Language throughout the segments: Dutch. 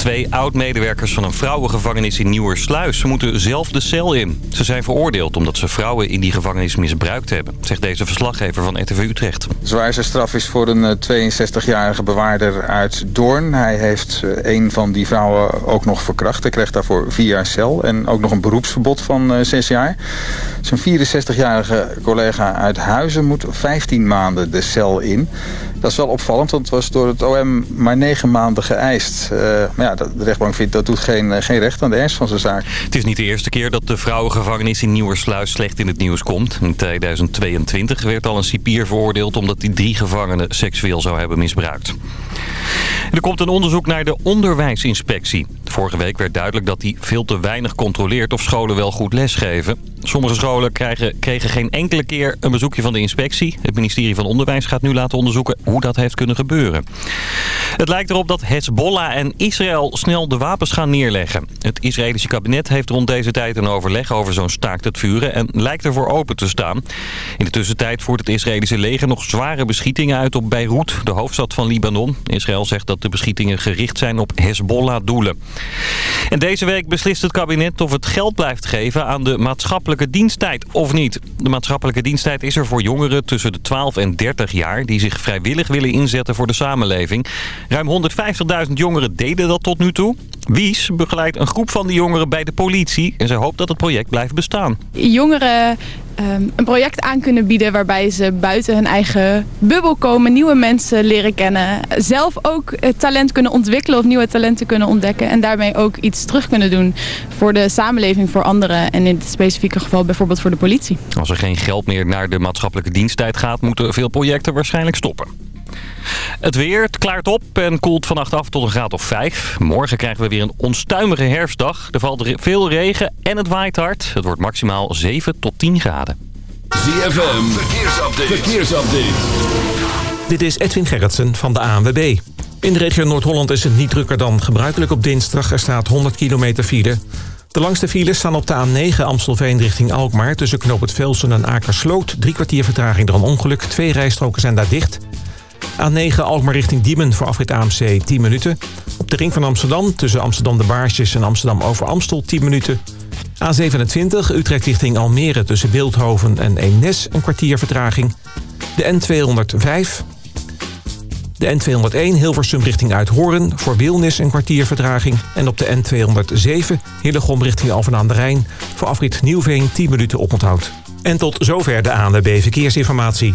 Twee oud-medewerkers van een vrouwengevangenis in Nieuwersluis moeten zelf de cel in. Ze zijn veroordeeld omdat ze vrouwen in die gevangenis misbruikt hebben, zegt deze verslaggever van RTV Utrecht. Zwaarste straf is voor een 62-jarige bewaarder uit Doorn. Hij heeft een van die vrouwen ook nog verkracht. Hij kreeg daarvoor vier jaar cel en ook nog een beroepsverbod van zes jaar. Zijn 64-jarige collega uit Huizen moet 15 maanden de cel in. Dat is wel opvallend, want het was door het OM maar negen maanden geëist. Ja, de rechtbank vindt dat doet geen, geen recht aan de ernst van zijn zaak. Het is niet de eerste keer dat de vrouwengevangenis in Nieuwersluis slecht in het nieuws komt. In 2022 werd al een cipier veroordeeld omdat hij drie gevangenen seksueel zou hebben misbruikt. Er komt een onderzoek naar de onderwijsinspectie. Vorige week werd duidelijk dat die veel te weinig controleert of scholen wel goed lesgeven. Sommige scholen krijgen, kregen geen enkele keer een bezoekje van de inspectie. Het ministerie van Onderwijs gaat nu laten onderzoeken hoe dat heeft kunnen gebeuren. Het lijkt erop dat Hezbollah en Israël snel de wapens gaan neerleggen. Het Israëlische kabinet heeft rond deze tijd een overleg over zo'n staakt het vuren en lijkt ervoor open te staan. In de tussentijd voert het Israëlische leger nog zware beschietingen uit op Beirut, de hoofdstad van Libanon. Israël zegt dat de beschietingen gericht zijn op Hezbollah-doelen. En deze week beslist het kabinet of het geld blijft geven aan de maatschappelijke diensttijd of niet. De maatschappelijke diensttijd is er voor jongeren tussen de 12 en 30 jaar die zich vrijwillig willen inzetten voor de samenleving. Ruim 150.000 jongeren deden dat tot nu toe. Wies begeleidt een groep van die jongeren bij de politie en ze hoopt dat het project blijft bestaan. Jongeren een project aan kunnen bieden waarbij ze buiten hun eigen bubbel komen, nieuwe mensen leren kennen, zelf ook talent kunnen ontwikkelen of nieuwe talenten kunnen ontdekken en daarmee ook iets terug kunnen doen voor de samenleving, voor anderen en in dit specifieke geval bijvoorbeeld voor de politie. Als er geen geld meer naar de maatschappelijke diensttijd gaat, moeten veel projecten waarschijnlijk stoppen. Het weer, het klaart op en koelt vannacht af tot een graad of 5. Morgen krijgen we weer een onstuimige herfstdag. Er valt veel regen en het waait hard. Het wordt maximaal 7 tot 10 graden. ZFM, verkeersupdate. verkeersupdate. Dit is Edwin Gerritsen van de ANWB. In de regio Noord-Holland is het niet drukker dan gebruikelijk op dinsdag. Er staat 100 kilometer file. De langste files staan op de A9 Amstelveen richting Alkmaar... tussen Knoop het Velsen en Akersloot. Drie kwartier vertraging door een ongeluk. Twee rijstroken zijn daar dicht... A9 Alkmaar richting Diemen voor afrit AMC 10 minuten. Op de ring van Amsterdam tussen Amsterdam de Baarsjes en Amsterdam over Amstel 10 minuten. A27 Utrecht richting Almere tussen Beeldhoven en Eemnes een kwartier vertraging. De N205. De N201 Hilversum richting Uithoorn voor Wilnis een kwartier vertraging. En op de N207 Hillegom richting Alphen aan de Rijn voor afrit Nieuwveen 10 minuten oponthoud. En tot zover de ANWB Verkeersinformatie.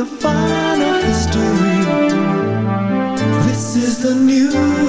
your final history. This is the new.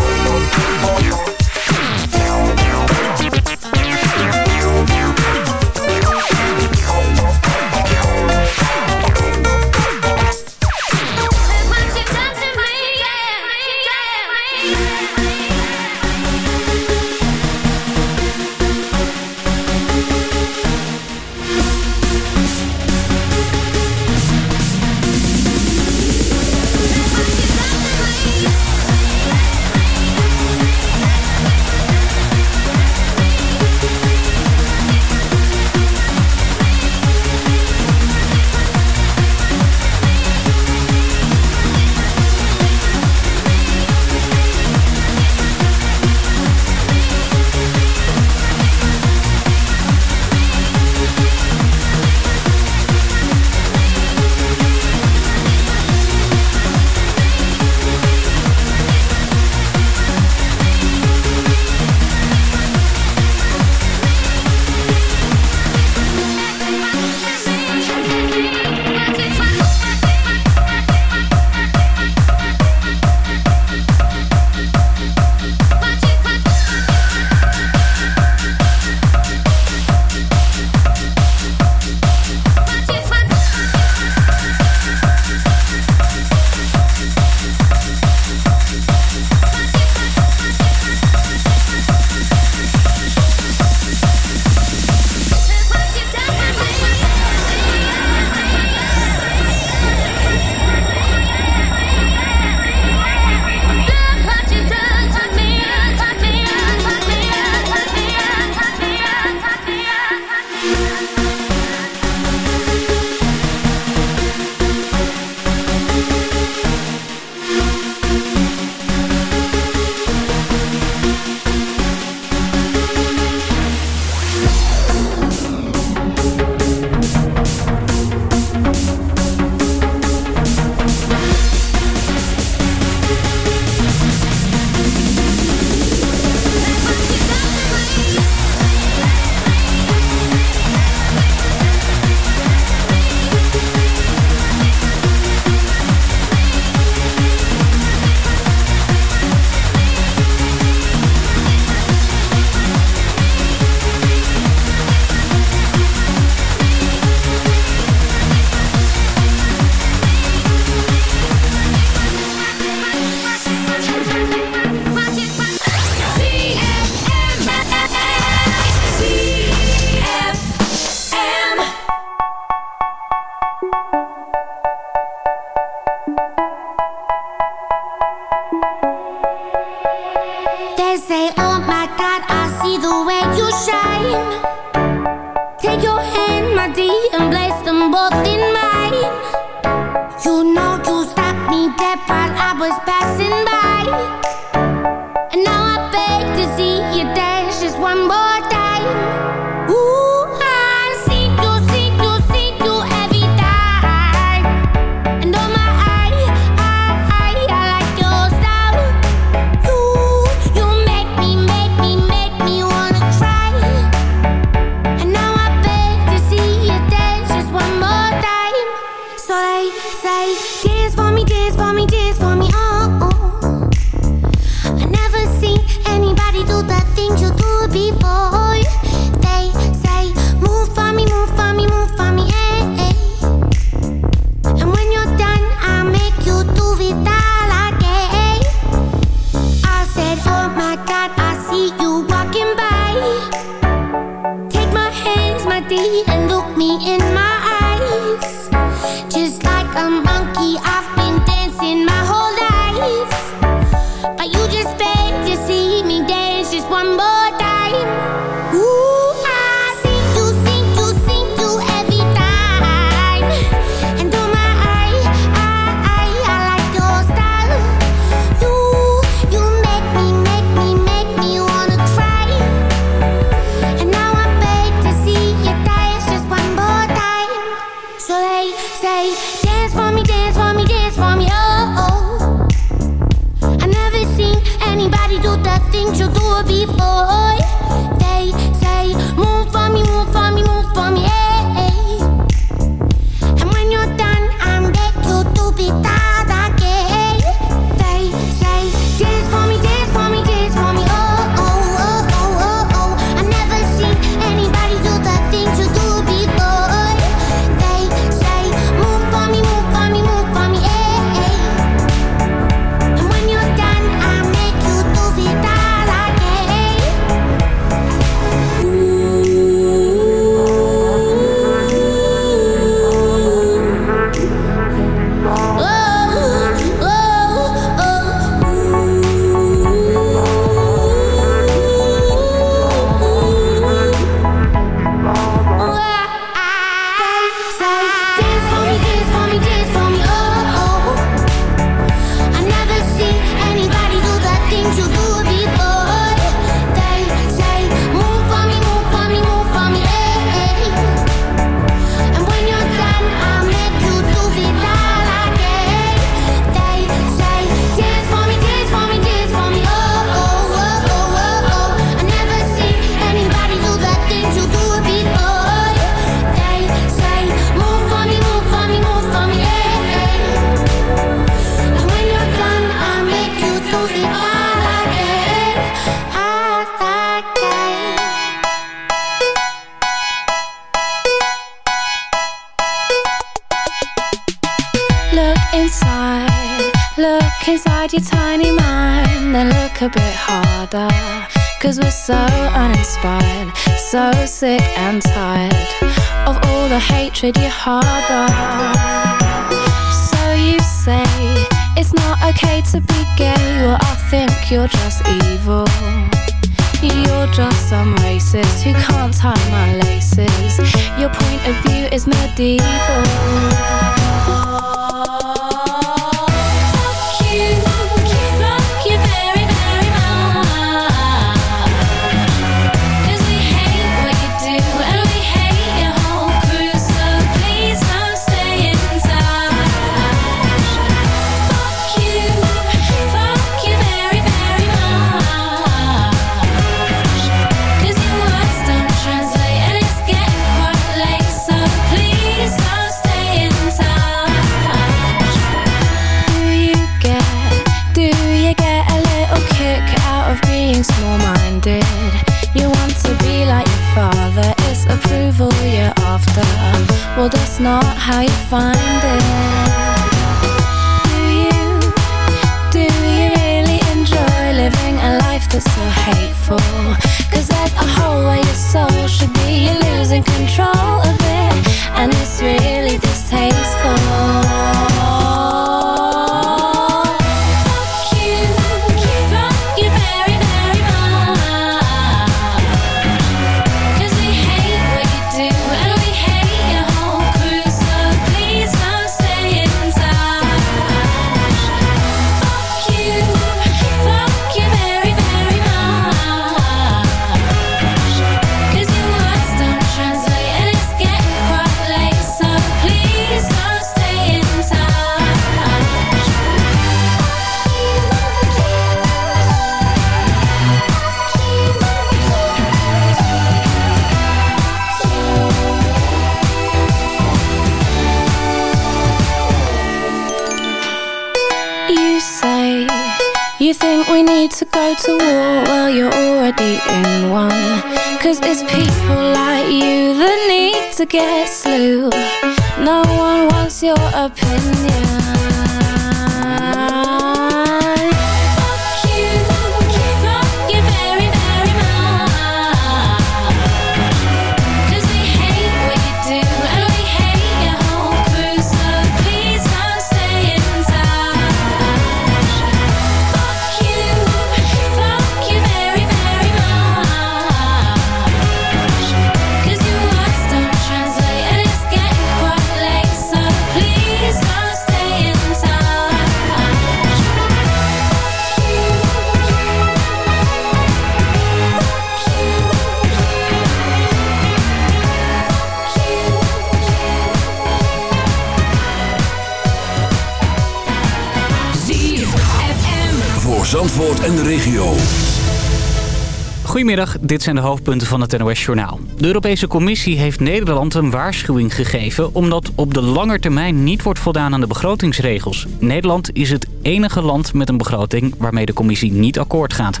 Goedemiddag, dit zijn de hoofdpunten van het NOS-journaal. De Europese Commissie heeft Nederland een waarschuwing gegeven... omdat op de lange termijn niet wordt voldaan aan de begrotingsregels. Nederland is het enige land met een begroting waarmee de Commissie niet akkoord gaat.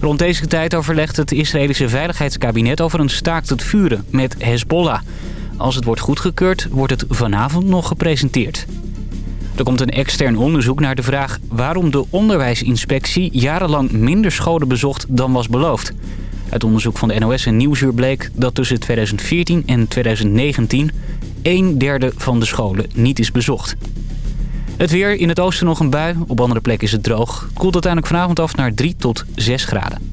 Rond deze tijd overlegt het Israëlische Veiligheidskabinet over een staakt het vuren met Hezbollah. Als het wordt goedgekeurd, wordt het vanavond nog gepresenteerd. Er komt een extern onderzoek naar de vraag waarom de onderwijsinspectie jarenlang minder scholen bezocht dan was beloofd. Uit onderzoek van de NOS en Nieuwsuur bleek dat tussen 2014 en 2019 een derde van de scholen niet is bezocht. Het weer, in het oosten nog een bui, op andere plekken is het droog. Koelt uiteindelijk vanavond af naar 3 tot 6 graden.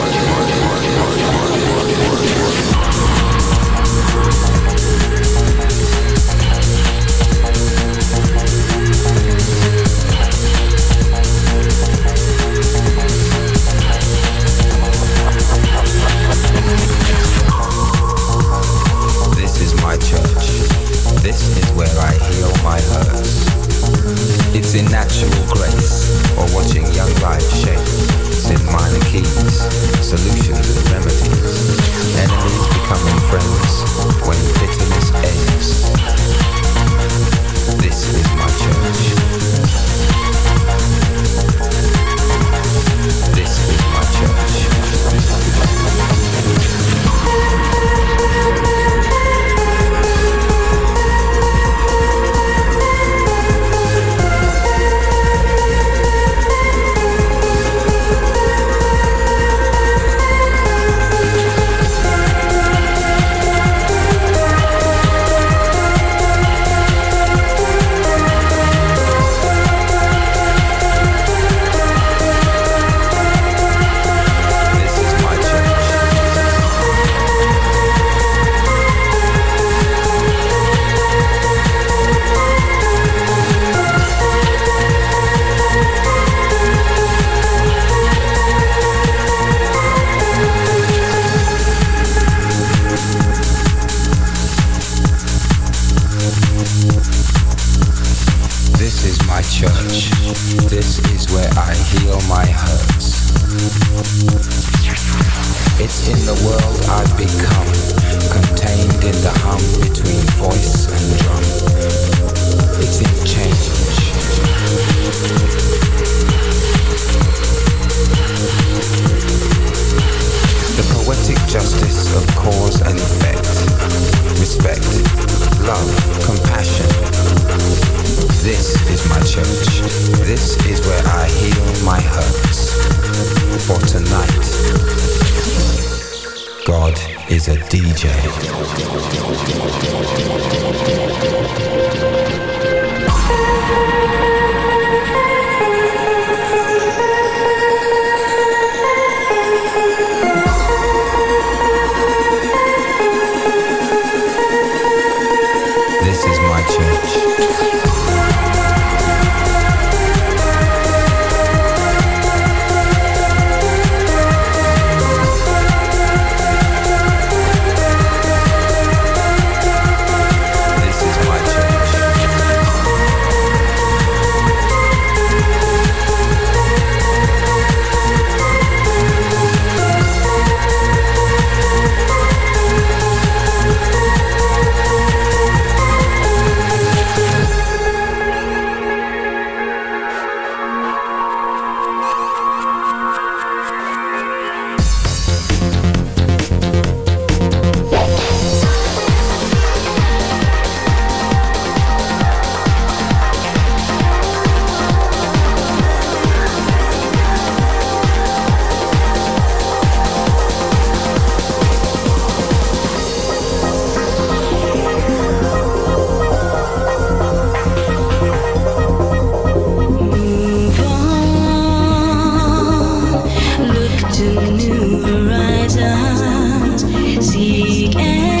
Musik.